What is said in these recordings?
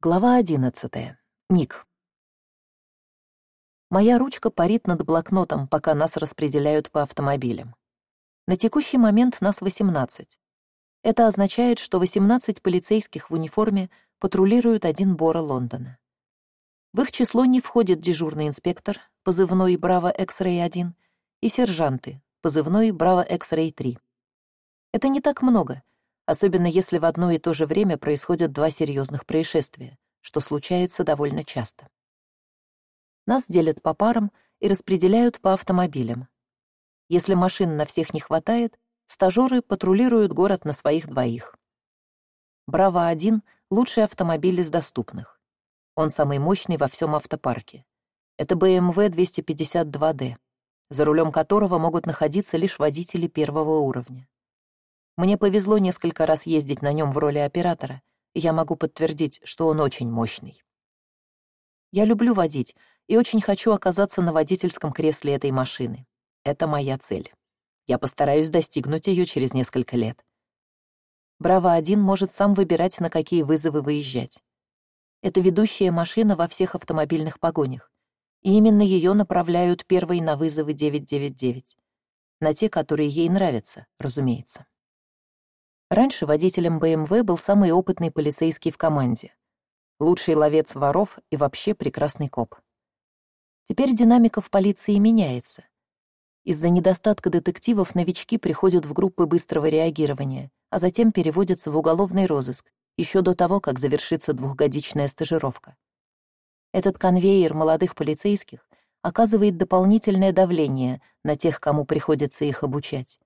Глава одиннадцатая. Ник. Моя ручка парит над блокнотом, пока нас распределяют по автомобилям. На текущий момент нас 18. Это означает, что 18 полицейских в униформе патрулируют один Бора Лондона. В их число не входит дежурный инспектор, позывной «Браво X-Ray-1», и сержанты, позывной «Браво X-Ray-3». Это не так много, особенно если в одно и то же время происходят два серьезных происшествия, что случается довольно часто. Нас делят по парам и распределяют по автомобилям. Если машин на всех не хватает, стажеры патрулируют город на своих двоих. «Браво-1» — лучший автомобиль из доступных. Он самый мощный во всем автопарке. Это BMW 252D, за рулем которого могут находиться лишь водители первого уровня. Мне повезло несколько раз ездить на нем в роли оператора, и я могу подтвердить, что он очень мощный. Я люблю водить и очень хочу оказаться на водительском кресле этой машины. Это моя цель. Я постараюсь достигнуть ее через несколько лет. Браво-1 может сам выбирать, на какие вызовы выезжать. Это ведущая машина во всех автомобильных погонях, и именно ее направляют первой на вызовы 999, на те, которые ей нравятся, разумеется. Раньше водителем БМВ был самый опытный полицейский в команде. Лучший ловец воров и вообще прекрасный коп. Теперь динамика в полиции меняется. Из-за недостатка детективов новички приходят в группы быстрого реагирования, а затем переводятся в уголовный розыск, еще до того, как завершится двухгодичная стажировка. Этот конвейер молодых полицейских оказывает дополнительное давление на тех, кому приходится их обучать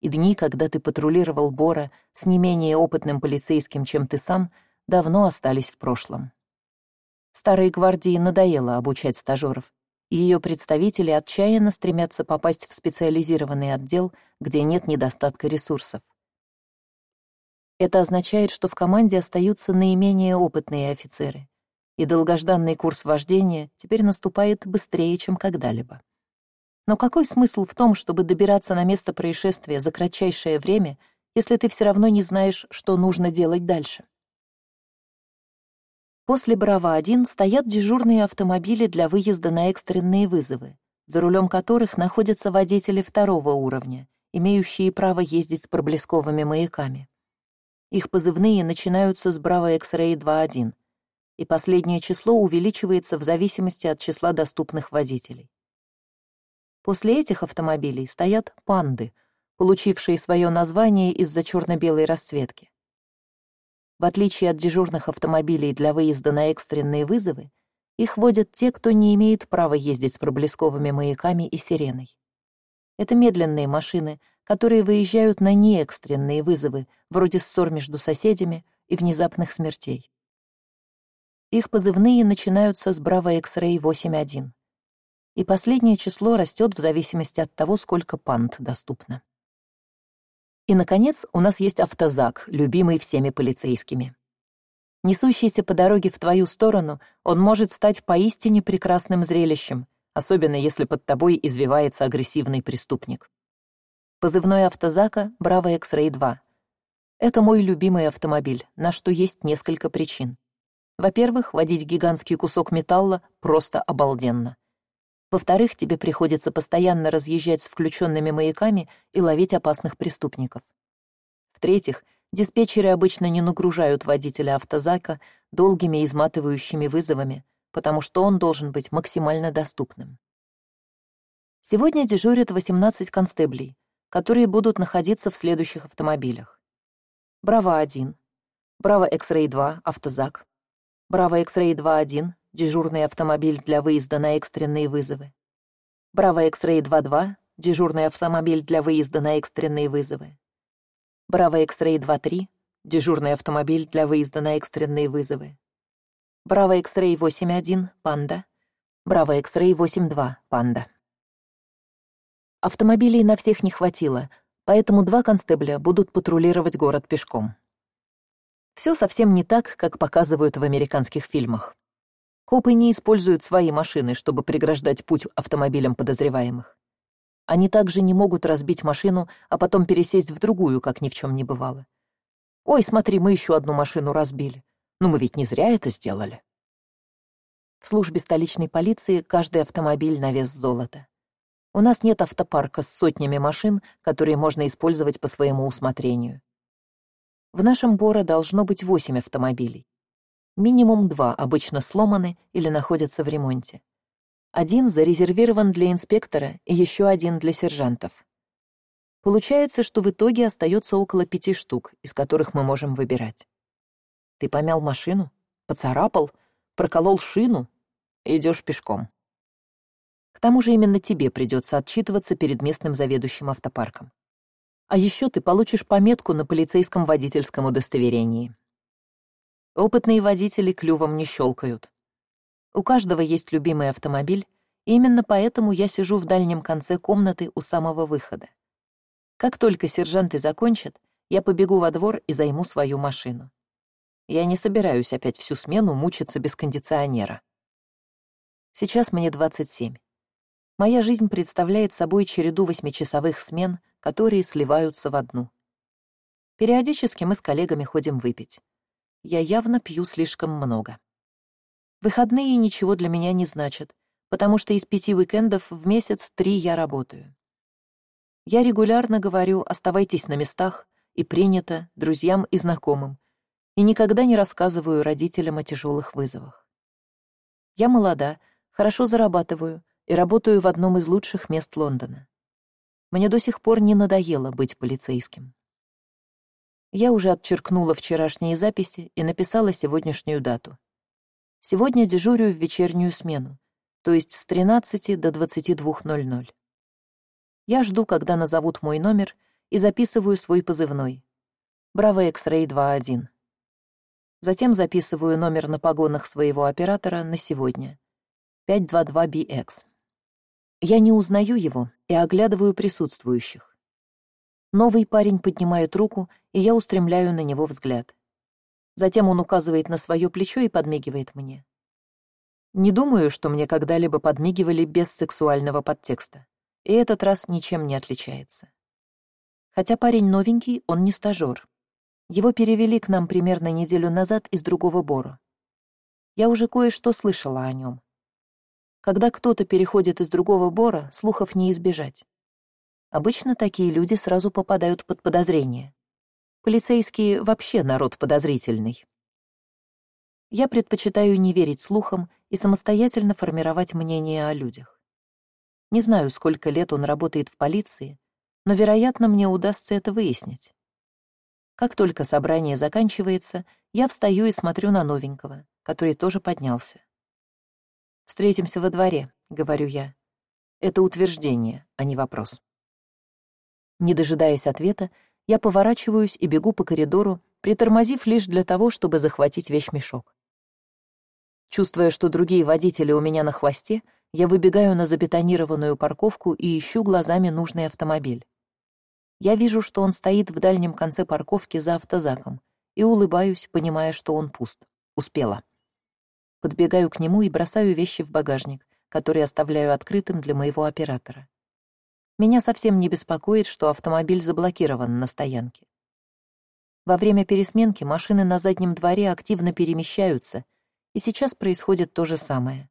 и дни, когда ты патрулировал Бора с не менее опытным полицейским, чем ты сам, давно остались в прошлом. Старой гвардии надоело обучать стажеров, ее представители отчаянно стремятся попасть в специализированный отдел, где нет недостатка ресурсов. Это означает, что в команде остаются наименее опытные офицеры, и долгожданный курс вождения теперь наступает быстрее, чем когда-либо. Но какой смысл в том, чтобы добираться на место происшествия за кратчайшее время, если ты все равно не знаешь, что нужно делать дальше? После «Браво-1» стоят дежурные автомобили для выезда на экстренные вызовы, за рулем которых находятся водители второго уровня, имеющие право ездить с проблесковыми маяками. Их позывные начинаются с «Браво X-Ray 2.1», и последнее число увеличивается в зависимости от числа доступных водителей. После этих автомобилей стоят панды, получившие свое название из-за черно-белой расцветки. В отличие от дежурных автомобилей для выезда на экстренные вызовы, их водят те, кто не имеет права ездить с проблесковыми маяками и сиреной. Это медленные машины, которые выезжают на неэкстренные вызовы, вроде ссор между соседями и внезапных смертей. Их позывные начинаются с Браво X-Ray 8.1 и последнее число растет в зависимости от того, сколько пант доступно. И, наконец, у нас есть автозак, любимый всеми полицейскими. Несущийся по дороге в твою сторону, он может стать поистине прекрасным зрелищем, особенно если под тобой извивается агрессивный преступник. Позывной автозака «Браво X-Ray 2». Это мой любимый автомобиль, на что есть несколько причин. Во-первых, водить гигантский кусок металла просто обалденно. Во-вторых, тебе приходится постоянно разъезжать с включенными маяками и ловить опасных преступников. В-третьих, диспетчеры обычно не нагружают водителя автозака долгими изматывающими вызовами, потому что он должен быть максимально доступным. Сегодня дежурят 18 констеблей, которые будут находиться в следующих автомобилях. Браво-1, Браво X-Ray 2, автозак, Браво X-Ray 2.1, дежурный автомобиль для выезда на экстренные вызовы. Браво X-Ray 2.2, дежурный автомобиль для выезда на экстренные вызовы. Браво X-Ray 2.3, дежурный автомобиль для выезда на экстренные вызовы. Браво X-Ray 8.1, панда. Браво X-Ray 8.2, панда. Автомобилей на всех не хватило, поэтому два констебля будут патрулировать город пешком. Все совсем не так, как показывают в американских фильмах. Копы не используют свои машины, чтобы преграждать путь автомобилям подозреваемых. Они также не могут разбить машину, а потом пересесть в другую, как ни в чем не бывало. «Ой, смотри, мы еще одну машину разбили. Но мы ведь не зря это сделали. В службе столичной полиции каждый автомобиль на вес золота. У нас нет автопарка с сотнями машин, которые можно использовать по своему усмотрению. В нашем Бора должно быть восемь автомобилей. Минимум два обычно сломаны или находятся в ремонте. Один зарезервирован для инспектора и еще один для сержантов. Получается, что в итоге остается около пяти штук, из которых мы можем выбирать. Ты помял машину? Поцарапал? проколол шину идешь пешком к тому же именно тебе придется отчитываться перед местным заведующим автопарком а еще ты получишь пометку на полицейском водительском удостоверении опытные водители клювом не щелкают у каждого есть любимый автомобиль и именно поэтому я сижу в дальнем конце комнаты у самого выхода как только сержанты закончат я побегу во двор и займу свою машину я не собираюсь опять всю смену мучиться без кондиционера. Сейчас мне 27. Моя жизнь представляет собой череду восьмичасовых смен, которые сливаются в одну. Периодически мы с коллегами ходим выпить. Я явно пью слишком много. Выходные ничего для меня не значат, потому что из пяти уикендов в месяц три я работаю. Я регулярно говорю «оставайтесь на местах» и принято друзьям и знакомым, и никогда не рассказываю родителям о тяжелых вызовах. Я молода, хорошо зарабатываю и работаю в одном из лучших мест Лондона. Мне до сих пор не надоело быть полицейским. Я уже отчеркнула вчерашние записи и написала сегодняшнюю дату. Сегодня дежурю в вечернюю смену, то есть с 13 до 22.00. Я жду, когда назовут мой номер, и записываю свой позывной. Браво X-Ray 2.1 затем записываю номер на погонах своего оператора на сегодня 522bx я не узнаю его и оглядываю присутствующих новый парень поднимает руку и я устремляю на него взгляд затем он указывает на свое плечо и подмигивает мне не думаю что мне когда либо подмигивали без сексуального подтекста и этот раз ничем не отличается хотя парень новенький он не стажер его перевели к нам примерно неделю назад из другого бора. Я уже кое-что слышала о нем. Когда кто-то переходит из другого бора, слухов не избежать. Обычно такие люди сразу попадают под подозрение. Полицейские вообще народ подозрительный. Я предпочитаю не верить слухам и самостоятельно формировать мнение о людях. Не знаю, сколько лет он работает в полиции, но, вероятно, мне удастся это выяснить. Как только собрание заканчивается, я встаю и смотрю на новенького, который тоже поднялся. «Встретимся во дворе», — говорю я. Это утверждение, а не вопрос. Не дожидаясь ответа, я поворачиваюсь и бегу по коридору, притормозив лишь для того, чтобы захватить вещмешок. Чувствуя, что другие водители у меня на хвосте, я выбегаю на забетонированную парковку и ищу глазами нужный автомобиль. Я вижу, что он стоит в дальнем конце парковки за автозаком, и улыбаюсь, понимая, что он пуст. Успела. Подбегаю к нему и бросаю вещи в багажник, который оставляю открытым для моего оператора. Меня совсем не беспокоит, что автомобиль заблокирован на стоянке. Во время пересменки машины на заднем дворе активно перемещаются, и сейчас происходит то же самое.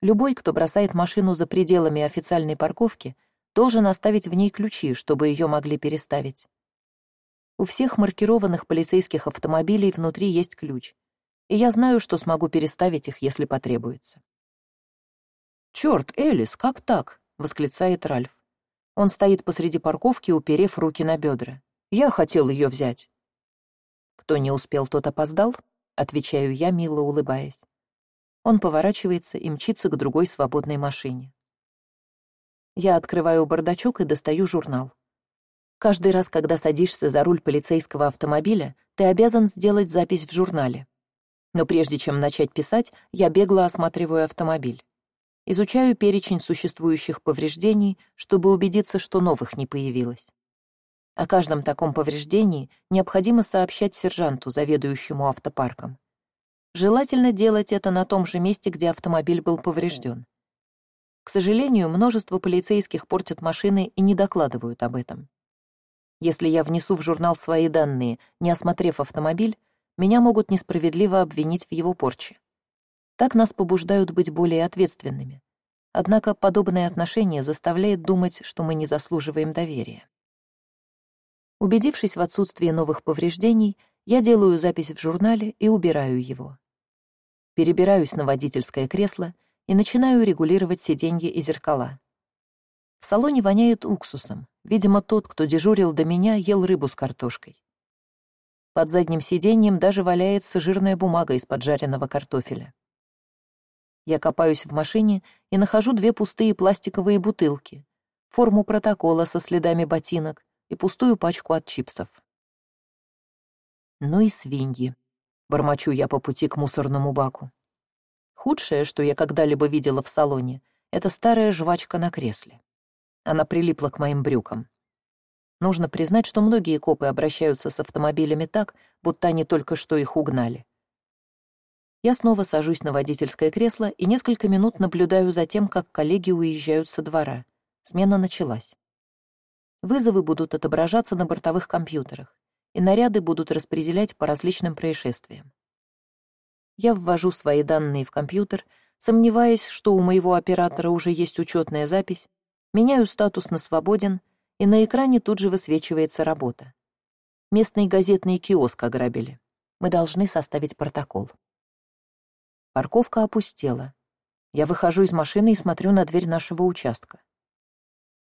Любой, кто бросает машину за пределами официальной парковки, должен оставить в ней ключи, чтобы ее могли переставить. У всех маркированных полицейских автомобилей внутри есть ключ, и я знаю, что смогу переставить их, если потребуется. «Черт, Элис, как так?» — восклицает Ральф. Он стоит посреди парковки, уперев руки на бедра. «Я хотел ее взять». «Кто не успел, тот опоздал?» — отвечаю я, мило улыбаясь. Он поворачивается и мчится к другой свободной машине. Я открываю бардачок и достаю журнал. Каждый раз, когда садишься за руль полицейского автомобиля, ты обязан сделать запись в журнале. Но прежде чем начать писать, я бегло осматриваю автомобиль. Изучаю перечень существующих повреждений, чтобы убедиться, что новых не появилось. О каждом таком повреждении необходимо сообщать сержанту, заведующему автопарком. Желательно делать это на том же месте, где автомобиль был поврежден. К сожалению, множество полицейских портят машины и не докладывают об этом. Если я внесу в журнал свои данные, не осмотрев автомобиль, меня могут несправедливо обвинить в его порче. Так нас побуждают быть более ответственными. Однако подобное отношение заставляет думать, что мы не заслуживаем доверия. Убедившись в отсутствии новых повреждений, я делаю запись в журнале и убираю его. Перебираюсь на водительское кресло и начинаю регулировать сиденье и зеркала. В салоне воняет уксусом. Видимо, тот, кто дежурил до меня, ел рыбу с картошкой. Под задним сиденьем даже валяется жирная бумага из поджаренного картофеля. Я копаюсь в машине и нахожу две пустые пластиковые бутылки, форму протокола со следами ботинок и пустую пачку от чипсов. Ну и свиньи. Бормочу я по пути к мусорному баку. Худшее, что я когда-либо видела в салоне, это старая жвачка на кресле. Она прилипла к моим брюкам. Нужно признать, что многие копы обращаются с автомобилями так, будто они только что их угнали. Я снова сажусь на водительское кресло и несколько минут наблюдаю за тем, как коллеги уезжают со двора. Смена началась. Вызовы будут отображаться на бортовых компьютерах, и наряды будут распределять по различным происшествиям. Я ввожу свои данные в компьютер, сомневаясь, что у моего оператора уже есть учетная запись, меняю статус на «свободен», и на экране тут же высвечивается работа. Местный газетный киоск ограбили. Мы должны составить протокол. Парковка опустела. Я выхожу из машины и смотрю на дверь нашего участка.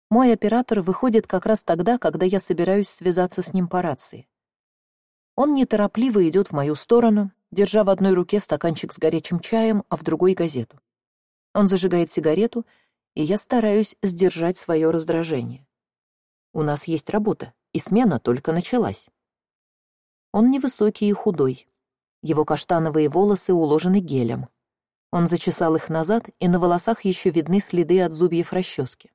Мой оператор выходит как раз тогда, когда я собираюсь связаться с ним по рации. Он неторопливо идет в мою сторону, держа в одной руке стаканчик с горячим чаем, а в другой — газету. Он зажигает сигарету, и я стараюсь сдержать свое раздражение. У нас есть работа, и смена только началась. Он невысокий и худой. Его каштановые волосы уложены гелем. Он зачесал их назад, и на волосах еще видны следы от зубьев расчески.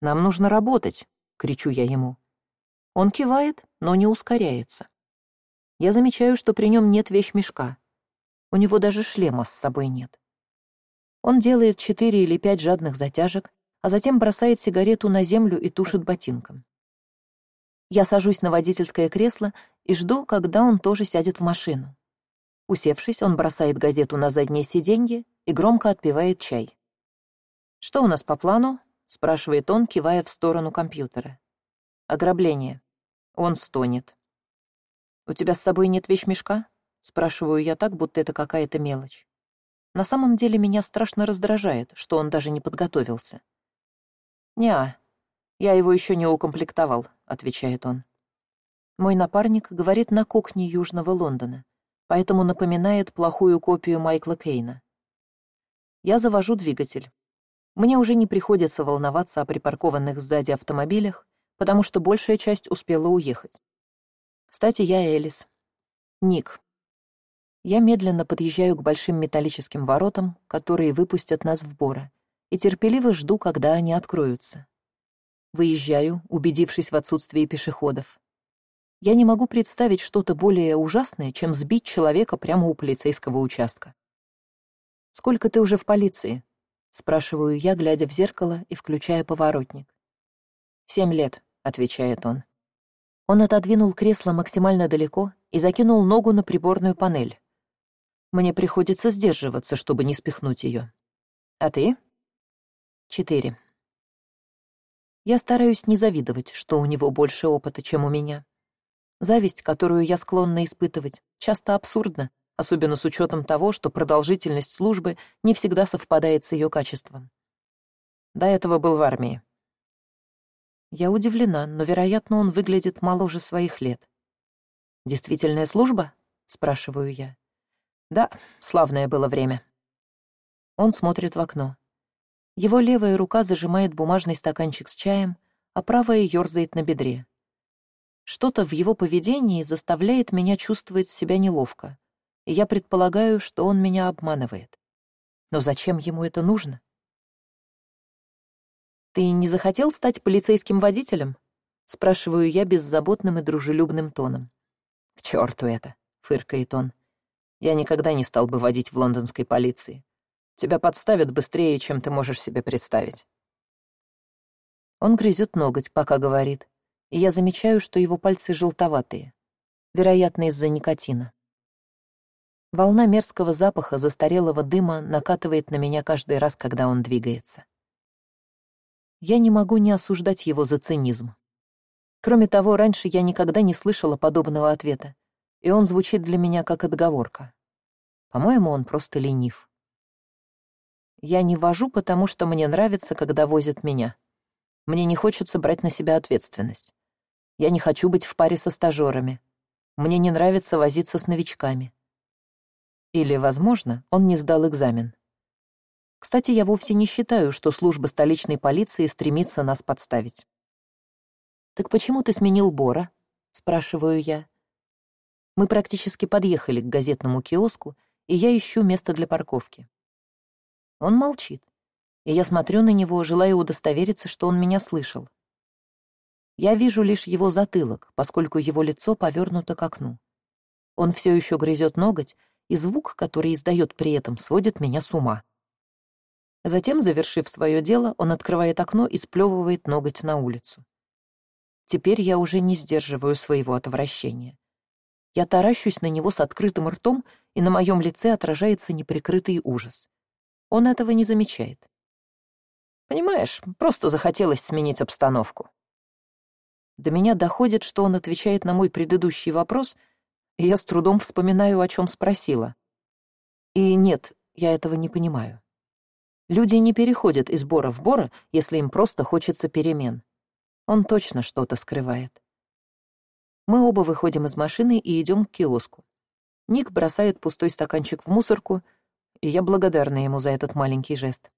«Нам нужно работать», — кричу я ему. Он кивает, но не ускоряется. Я замечаю, что при нем нет вещмешка. У него даже шлема с собой нет. Он делает четыре или пять жадных затяжек, а затем бросает сигарету на землю и тушит ботинком. Я сажусь на водительское кресло и жду, когда он тоже сядет в машину. Усевшись, он бросает газету на заднее сиденье и громко отпивает чай. «Что у нас по плану?» — спрашивает он, кивая в сторону компьютера. «Ограбление». Он стонет. «У тебя с собой нет вещмешка?» — спрашиваю я так, будто это какая-то мелочь. На самом деле меня страшно раздражает, что он даже не подготовился. «Неа, я его еще не укомплектовал», — отвечает он. Мой напарник говорит на кухне Южного Лондона, поэтому напоминает плохую копию Майкла Кейна. Я завожу двигатель. Мне уже не приходится волноваться о припаркованных сзади автомобилях, потому что большая часть успела уехать. Кстати, я Элис. Ник. Я медленно подъезжаю к большим металлическим воротам, которые выпустят нас в Бора, и терпеливо жду, когда они откроются. Выезжаю, убедившись в отсутствии пешеходов. Я не могу представить что-то более ужасное, чем сбить человека прямо у полицейского участка. «Сколько ты уже в полиции?» — спрашиваю я, глядя в зеркало и включая поворотник. «Семь лет», — отвечает он. Он отодвинул кресло максимально далеко и закинул ногу на приборную панель. Мне приходится сдерживаться, чтобы не спихнуть ее. «А ты?» Четыре. Я стараюсь не завидовать, что у него больше опыта, чем у меня. Зависть, которую я склонна испытывать, часто абсурдна, особенно с учетом того, что продолжительность службы не всегда совпадает с ее качеством. До этого был в армии. Я удивлена, но, вероятно, он выглядит моложе своих лет. «Действительная служба?» — спрашиваю я. «Да, славное было время». Он смотрит в окно. Его левая рука зажимает бумажный стаканчик с чаем, а правая ёрзает на бедре. Что-то в его поведении заставляет меня чувствовать себя неловко, и я предполагаю, что он меня обманывает. Но зачем ему это нужно? «Ты не захотел стать полицейским водителем?» — спрашиваю я беззаботным и дружелюбным тоном. «К черту это!» — фыркает он. «Я никогда не стал бы водить в лондонской полиции. Тебя подставят быстрее, чем ты можешь себе представить». Он грызет ноготь, пока говорит, и я замечаю, что его пальцы желтоватые, вероятно, из-за никотина. Волна мерзкого запаха застарелого дыма накатывает на меня каждый раз, когда он двигается. Я не могу не осуждать его за цинизм. Кроме того, раньше я никогда не слышала подобного ответа, и он звучит для меня как отговорка. По-моему, он просто ленив. Я не вожу, потому что мне нравится, когда возят меня. Мне не хочется брать на себя ответственность. Я не хочу быть в паре со стажерами. Мне не нравится возиться с новичками. Или, возможно, он не сдал экзамен. Кстати, я вовсе не считаю, что служба столичной полиции стремится нас подставить. «Так почему ты сменил Бора?» — спрашиваю я. Мы практически подъехали к газетному киоску, и я ищу место для парковки. Он молчит, и я смотрю на него, желая удостовериться, что он меня слышал. Я вижу лишь его затылок, поскольку его лицо повернуто к окну. Он все еще грызет ноготь, и звук, который издает при этом, сводит меня с ума. Затем, завершив свое дело, он открывает окно и сплевывает ноготь на улицу. Теперь я уже не сдерживаю своего отвращения. Я таращусь на него с открытым ртом, и на моем лице отражается неприкрытый ужас. Он этого не замечает. Понимаешь, просто захотелось сменить обстановку. До меня доходит, что он отвечает на мой предыдущий вопрос — и я с трудом вспоминаю, о чем спросила. И нет, я этого не понимаю. Люди не переходят из бора в бора, если им просто хочется перемен. Он точно что-то скрывает. Мы оба выходим из машины и идем к киоску. Ник бросает пустой стаканчик в мусорку, и я благодарна ему за этот маленький жест.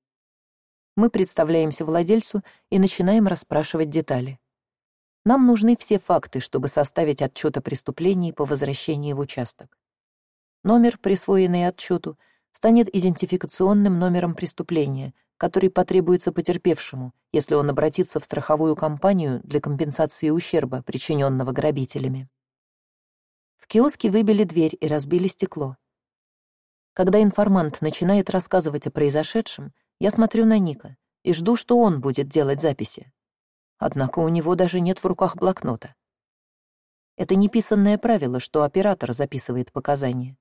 Мы представляемся владельцу и начинаем расспрашивать детали. Нам нужны все факты, чтобы составить отчет о преступлении по возвращении в участок. Номер, присвоенный отчету, станет идентификационным номером преступления, который потребуется потерпевшему, если он обратится в страховую компанию для компенсации ущерба, причиненного грабителями. В киоске выбили дверь и разбили стекло. Когда информант начинает рассказывать о произошедшем, я смотрю на Ника и жду, что он будет делать записи. Однако у него даже нет в руках блокнота. Это неписанное правило, что оператор записывает показания.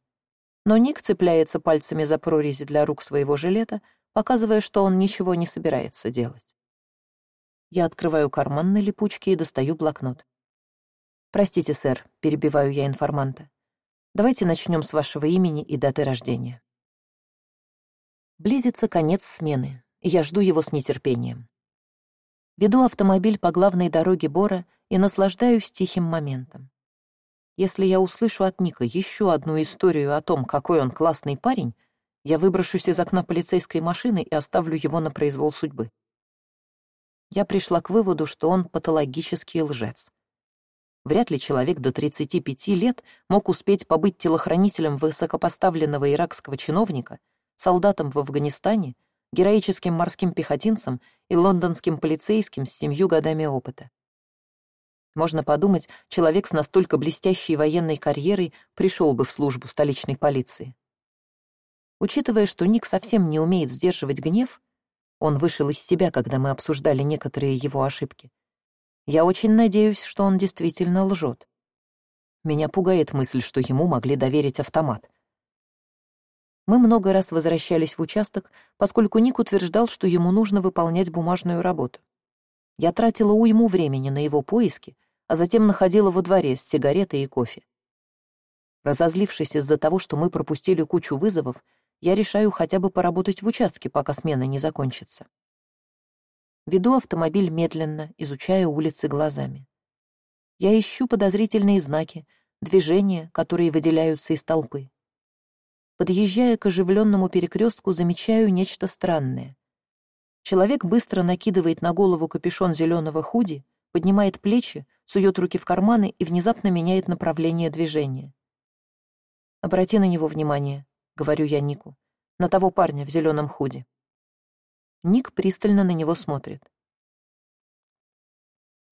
Но Ник цепляется пальцами за прорези для рук своего жилета, показывая, что он ничего не собирается делать. Я открываю карман на липучке и достаю блокнот. «Простите, сэр», — перебиваю я информанта. «Давайте начнем с вашего имени и даты рождения». Близится конец смены, я жду его с нетерпением. Веду автомобиль по главной дороге Бора и наслаждаюсь тихим моментом. Если я услышу от Ника еще одну историю о том, какой он классный парень, я выброшусь из окна полицейской машины и оставлю его на произвол судьбы. Я пришла к выводу, что он патологический лжец. Вряд ли человек до 35 лет мог успеть побыть телохранителем высокопоставленного иракского чиновника, солдатом в Афганистане героическим морским пехотинцем и лондонским полицейским с семью годами опыта. Можно подумать, человек с настолько блестящей военной карьерой пришел бы в службу столичной полиции. Учитывая, что Ник совсем не умеет сдерживать гнев, он вышел из себя, когда мы обсуждали некоторые его ошибки. Я очень надеюсь, что он действительно лжет. Меня пугает мысль, что ему могли доверить автомат. Мы много раз возвращались в участок, поскольку Ник утверждал, что ему нужно выполнять бумажную работу. Я тратила уйму времени на его поиски, а затем находила во дворе с сигаретой и кофе. Разозлившись из-за того, что мы пропустили кучу вызовов, я решаю хотя бы поработать в участке, пока смена не закончится. Веду автомобиль медленно, изучая улицы глазами. Я ищу подозрительные знаки, движения, которые выделяются из толпы. Подъезжая к оживленному перекрестку, замечаю нечто странное. Человек быстро накидывает на голову капюшон зеленого худи, поднимает плечи, сует руки в карманы и внезапно меняет направление движения. «Обрати на него внимание», — говорю я Нику, — «на того парня в зеленом худи». Ник пристально на него смотрит.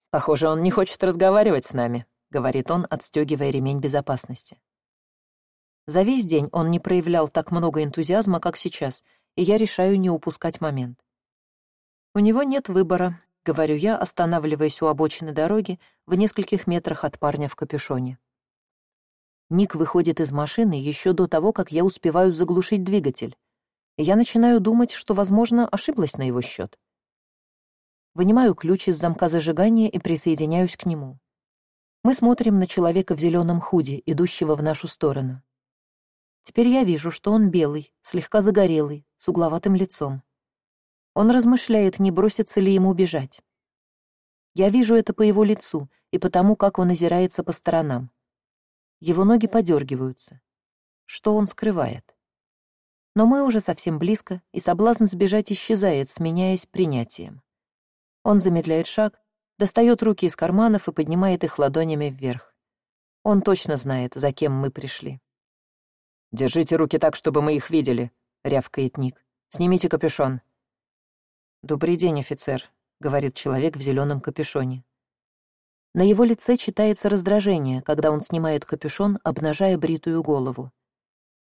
«Похоже, он не хочет разговаривать с нами», — говорит он, отстегивая ремень безопасности. За весь день он не проявлял так много энтузиазма, как сейчас, и я решаю не упускать момент. «У него нет выбора», — говорю я, останавливаясь у обочины дороги в нескольких метрах от парня в капюшоне. Ник выходит из машины еще до того, как я успеваю заглушить двигатель. И я начинаю думать, что, возможно, ошиблась на его счет. Вынимаю ключ из замка зажигания и присоединяюсь к нему. Мы смотрим на человека в зеленом худе, идущего в нашу сторону. Теперь я вижу, что он белый, слегка загорелый, с угловатым лицом. Он размышляет, не бросится ли ему бежать. Я вижу это по его лицу и потому, как он озирается по сторонам. Его ноги подергиваются. Что он скрывает? Но мы уже совсем близко, и соблазн сбежать исчезает, сменяясь принятием. Он замедляет шаг, достает руки из карманов и поднимает их ладонями вверх. Он точно знает, за кем мы пришли. «Держите руки так, чтобы мы их видели», — рявкает Ник. «Снимите капюшон». «Добрый день, офицер», — говорит человек в зеленом капюшоне. На его лице читается раздражение, когда он снимает капюшон, обнажая бритую голову.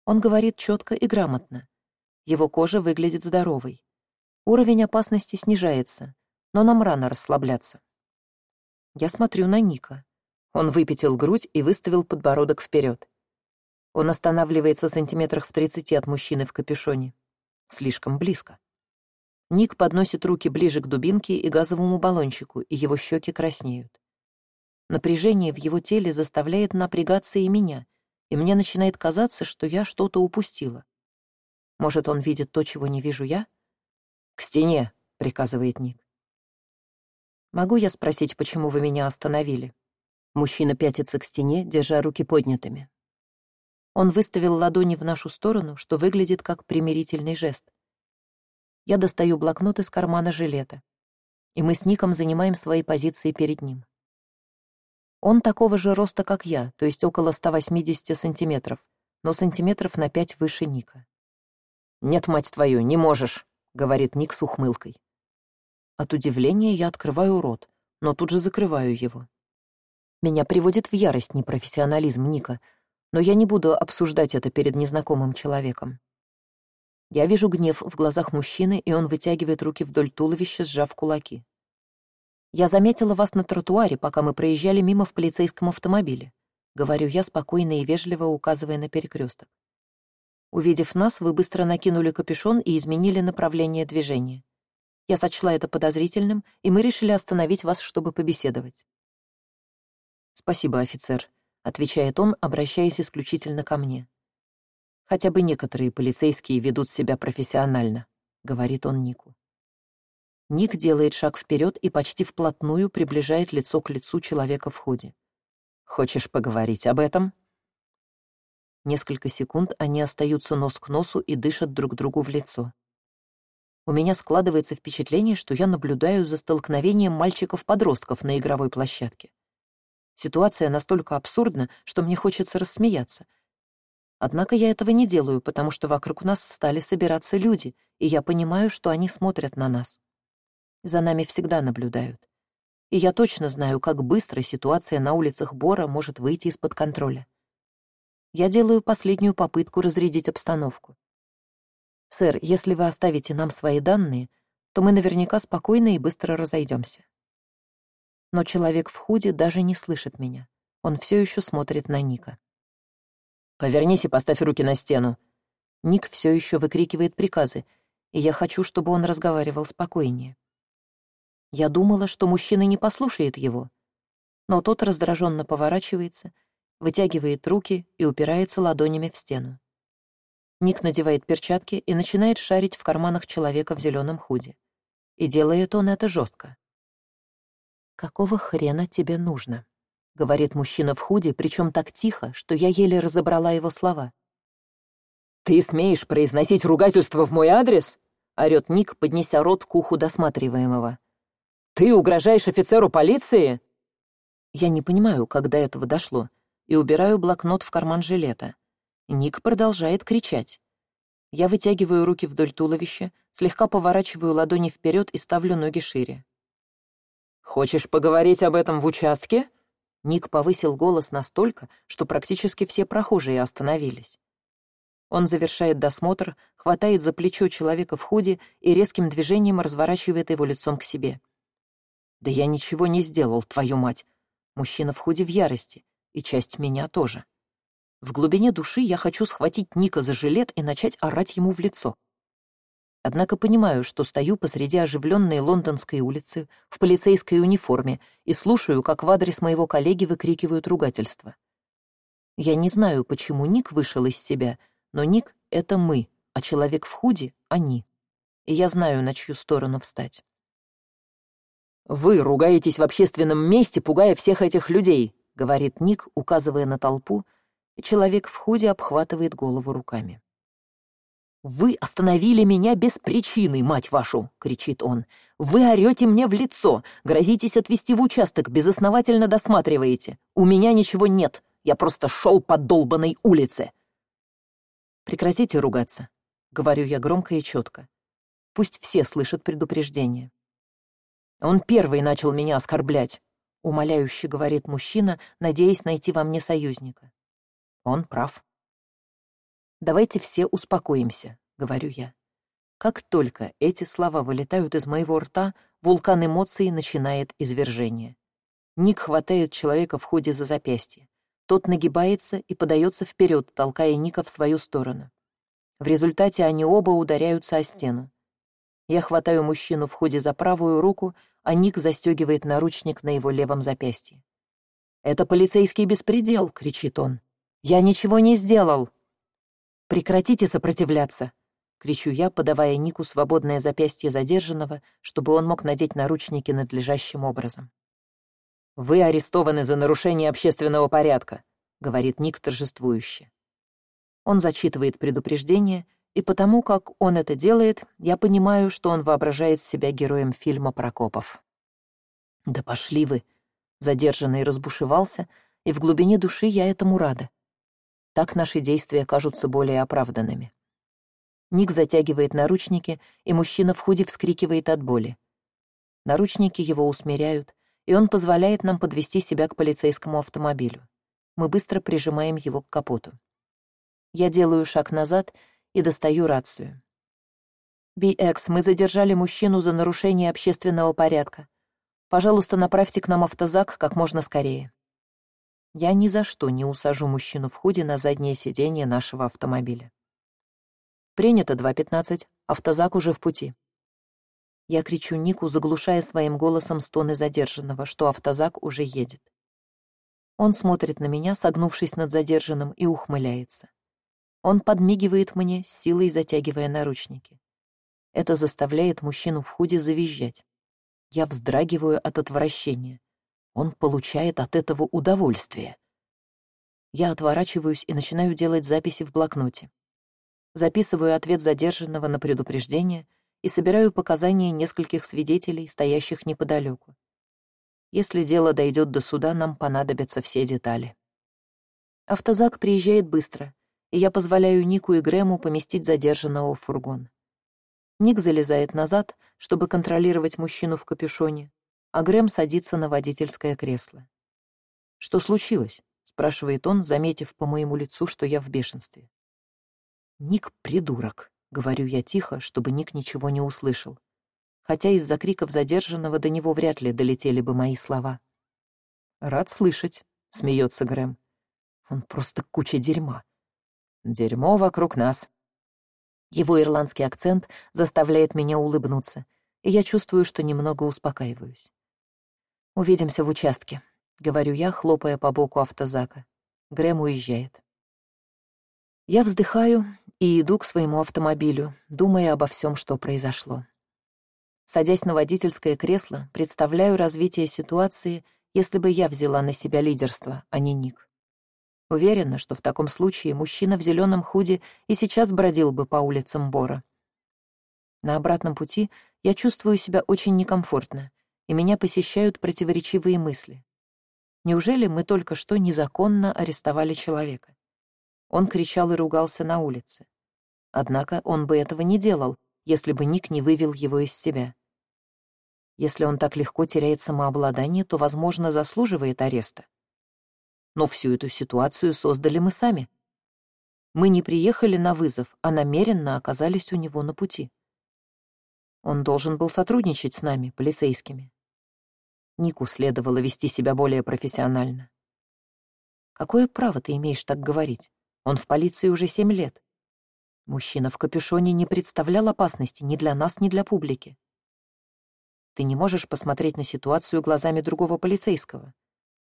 Он говорит четко и грамотно. Его кожа выглядит здоровой. Уровень опасности снижается, но нам рано расслабляться. Я смотрю на Ника. Он выпятил грудь и выставил подбородок вперед. Он останавливается сантиметрах в тридцати от мужчины в капюшоне. Слишком близко. Ник подносит руки ближе к дубинке и газовому баллончику, и его щеки краснеют. Напряжение в его теле заставляет напрягаться и меня, и мне начинает казаться, что я что-то упустила. Может, он видит то, чего не вижу я? «К стене», — приказывает Ник. «Могу я спросить, почему вы меня остановили?» Мужчина пятится к стене, держа руки поднятыми. Он выставил ладони в нашу сторону, что выглядит как примирительный жест. Я достаю блокнот из кармана жилета, и мы с Ником занимаем свои позиции перед ним. Он такого же роста, как я, то есть около 180 сантиметров, но сантиметров на пять выше Ника. «Нет, мать твою, не можешь», — говорит Ник с ухмылкой. От удивления я открываю рот, но тут же закрываю его. Меня приводит в ярость непрофессионализм Ника, но я не буду обсуждать это перед незнакомым человеком. Я вижу гнев в глазах мужчины, и он вытягивает руки вдоль туловища, сжав кулаки. «Я заметила вас на тротуаре, пока мы проезжали мимо в полицейском автомобиле», — говорю я, спокойно и вежливо указывая на перекресток. Увидев нас, вы быстро накинули капюшон и изменили направление движения. Я сочла это подозрительным, и мы решили остановить вас, чтобы побеседовать. «Спасибо, офицер», — отвечает он, обращаясь исключительно ко мне. «Хотя бы некоторые полицейские ведут себя профессионально», — говорит он Нику. Ник делает шаг вперед и почти вплотную приближает лицо к лицу человека в ходе. «Хочешь поговорить об этом?» Несколько секунд они остаются нос к носу и дышат друг другу в лицо. У меня складывается впечатление, что я наблюдаю за столкновением мальчиков-подростков на игровой площадке. Ситуация настолько абсурдна, что мне хочется рассмеяться. Однако я этого не делаю, потому что вокруг нас стали собираться люди, и я понимаю, что они смотрят на нас. За нами всегда наблюдают. И я точно знаю, как быстро ситуация на улицах Бора может выйти из-под контроля. Я делаю последнюю попытку разрядить обстановку. «Сэр, если вы оставите нам свои данные, то мы наверняка спокойно и быстро разойдемся. Но человек в худе даже не слышит меня. Он все еще смотрит на Ника. «Повернись и поставь руки на стену». Ник все еще выкрикивает приказы, и я хочу, чтобы он разговаривал спокойнее. Я думала, что мужчина не послушает его. Но тот раздраженно поворачивается, вытягивает руки и упирается ладонями в стену. Ник надевает перчатки и начинает шарить в карманах человека в зеленом худе. И делает он это жестко. «Какого хрена тебе нужно?» — говорит мужчина в худе, причем так тихо, что я еле разобрала его слова. «Ты смеешь произносить ругательство в мой адрес?» — орёт Ник, поднеся рот к уху досматриваемого. Ты угрожаешь офицеру полиции?» Я не понимаю, до этого дошло, и убираю блокнот в карман жилета. Ник продолжает кричать. Я вытягиваю руки вдоль туловища, слегка поворачиваю ладони вперед и ставлю ноги шире. «Хочешь поговорить об этом в участке?» Ник повысил голос настолько, что практически все прохожие остановились. Он завершает досмотр, хватает за плечо человека в худе и резким движением разворачивает его лицом к себе. Да я ничего не сделал, твою мать. Мужчина в худе в ярости, и часть меня тоже. В глубине души я хочу схватить Ника за жилет и начать орать ему в лицо. Однако понимаю, что стою посреди оживленной лондонской улицы в полицейской униформе и слушаю, как в адрес моего коллеги выкрикивают ругательства. Я не знаю, почему Ник вышел из себя, но Ник — это мы, а человек в худи — они. И я знаю, на чью сторону встать. «Вы ругаетесь в общественном месте, пугая всех этих людей», — говорит Ник, указывая на толпу, и человек в худе обхватывает голову руками. «Вы остановили меня без причины, мать вашу!» — кричит он. «Вы орете мне в лицо, грозитесь отвезти в участок, безосновательно досматриваете. У меня ничего нет, я просто шел по долбанной улице!» «Прекратите ругаться», — говорю я громко и четко. Пусть все слышат предупреждение. Он первый начал меня оскорблять, умоляюще говорит мужчина, надеясь найти во мне союзника. Он прав. Давайте все успокоимся, говорю я. Как только эти слова вылетают из моего рта, вулкан эмоций начинает извержение. Ник хватает человека в ходе за запястье. Тот нагибается и подается вперед, толкая Ника в свою сторону. В результате они оба ударяются о стену. Я хватаю мужчину в ходе за правую руку, а Ник застегивает наручник на его левом запястье. «Это полицейский беспредел!» — кричит он. «Я ничего не сделал!» «Прекратите сопротивляться!» — кричу я, подавая Нику свободное запястье задержанного, чтобы он мог надеть наручники надлежащим образом. «Вы арестованы за нарушение общественного порядка», — говорит Ник торжествующе. Он зачитывает предупреждение — и потому как он это делает, я понимаю, что он воображает себя героем фильма Прокопов. «Да пошли вы!» Задержанный разбушевался, и в глубине души я этому рада. Так наши действия кажутся более оправданными. Ник затягивает наручники, и мужчина в худи вскрикивает от боли. Наручники его усмиряют, и он позволяет нам подвести себя к полицейскому автомобилю. Мы быстро прижимаем его к капоту. Я делаю шаг назад — и достаю рацию. «Би-Экс, мы задержали мужчину за нарушение общественного порядка. Пожалуйста, направьте к нам автозак как можно скорее». Я ни за что не усажу мужчину в худи на заднее сиденье нашего автомобиля. «Принято 2.15, автозак уже в пути». Я кричу Нику, заглушая своим голосом стоны задержанного, что автозак уже едет. Он смотрит на меня, согнувшись над задержанным, и ухмыляется. Он подмигивает мне, силой затягивая наручники. Это заставляет мужчину в худе завизжать. Я вздрагиваю от отвращения. Он получает от этого удовольствие. Я отворачиваюсь и начинаю делать записи в блокноте. Записываю ответ задержанного на предупреждение и собираю показания нескольких свидетелей, стоящих неподалеку. Если дело дойдет до суда, нам понадобятся все детали. Автозак приезжает быстро, и я позволяю Нику и Грэму поместить задержанного в фургон. Ник залезает назад, чтобы контролировать мужчину в капюшоне, а Грэм садится на водительское кресло. «Что случилось?» — спрашивает он, заметив по моему лицу, что я в бешенстве. «Ник — придурок», — говорю я тихо, чтобы Ник ничего не услышал. Хотя из-за криков задержанного до него вряд ли долетели бы мои слова. «Рад слышать», — смеется Грэм. «Он просто куча дерьма. Дерьмо вокруг нас. Его ирландский акцент заставляет меня улыбнуться, и я чувствую, что немного успокаиваюсь. «Увидимся в участке», — говорю я, хлопая по боку автозака. Грэм уезжает. Я вздыхаю и иду к своему автомобилю, думая обо всем, что произошло. Садясь на водительское кресло, представляю развитие ситуации, если бы я взяла на себя лидерство, а не Ник. Уверена, что в таком случае мужчина в зеленом худи и сейчас бродил бы по улицам Бора. На обратном пути я чувствую себя очень некомфортно, и меня посещают противоречивые мысли. Неужели мы только что незаконно арестовали человека? Он кричал и ругался на улице. Однако он бы этого не делал, если бы Ник не вывел его из себя. Если он так легко теряет самообладание, то, возможно, заслуживает ареста но всю эту ситуацию создали мы сами. Мы не приехали на вызов, а намеренно оказались у него на пути. Он должен был сотрудничать с нами, полицейскими. Нику следовало вести себя более профессионально. Какое право ты имеешь так говорить? Он в полиции уже семь лет. Мужчина в капюшоне не представлял опасности ни для нас, ни для публики. Ты не можешь посмотреть на ситуацию глазами другого полицейского.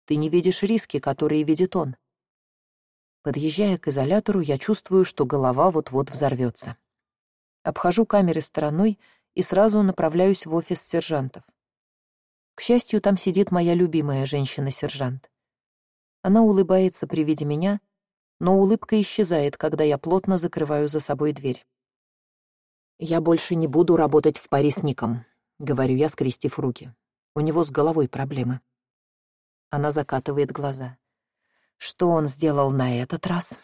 Ты не видишь риски, которые видит он. Подъезжая к изолятору, я чувствую, что голова вот-вот взорвется. Обхожу камеры стороной и сразу направляюсь в офис сержантов. К счастью, там сидит моя любимая женщина-сержант. Она улыбается при виде меня, но улыбка исчезает, когда я плотно закрываю за собой дверь. «Я больше не буду работать в паре с Ником», — говорю я, скрестив руки. «У него с головой проблемы». Она закатывает глаза. Что он сделал на этот раз?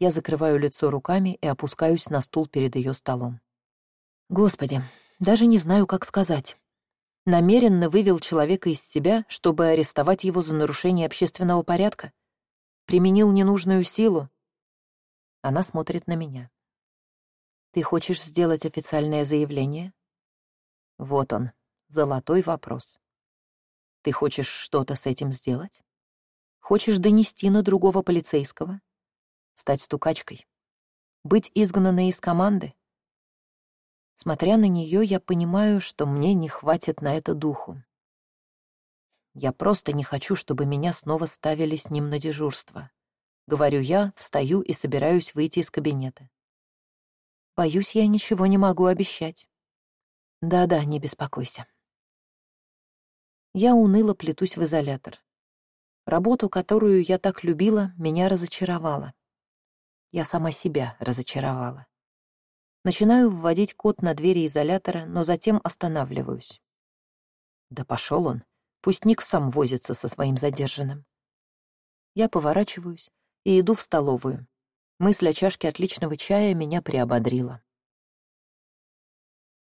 Я закрываю лицо руками и опускаюсь на стул перед ее столом. Господи, даже не знаю, как сказать. Намеренно вывел человека из себя, чтобы арестовать его за нарушение общественного порядка? Применил ненужную силу? Она смотрит на меня. Ты хочешь сделать официальное заявление? Вот он, золотой вопрос. Ты хочешь что-то с этим сделать? Хочешь донести на другого полицейского? Стать стукачкой? Быть изгнанной из команды? Смотря на нее, я понимаю, что мне не хватит на это духу. Я просто не хочу, чтобы меня снова ставили с ним на дежурство. Говорю я, встаю и собираюсь выйти из кабинета. Боюсь, я ничего не могу обещать. Да-да, не беспокойся. Я уныло плетусь в изолятор. Работу, которую я так любила, меня разочаровала. Я сама себя разочаровала. Начинаю вводить код на двери изолятора, но затем останавливаюсь. Да пошел он. Пусть Ник сам возится со своим задержанным. Я поворачиваюсь и иду в столовую. Мысль о чашке отличного чая меня приободрила.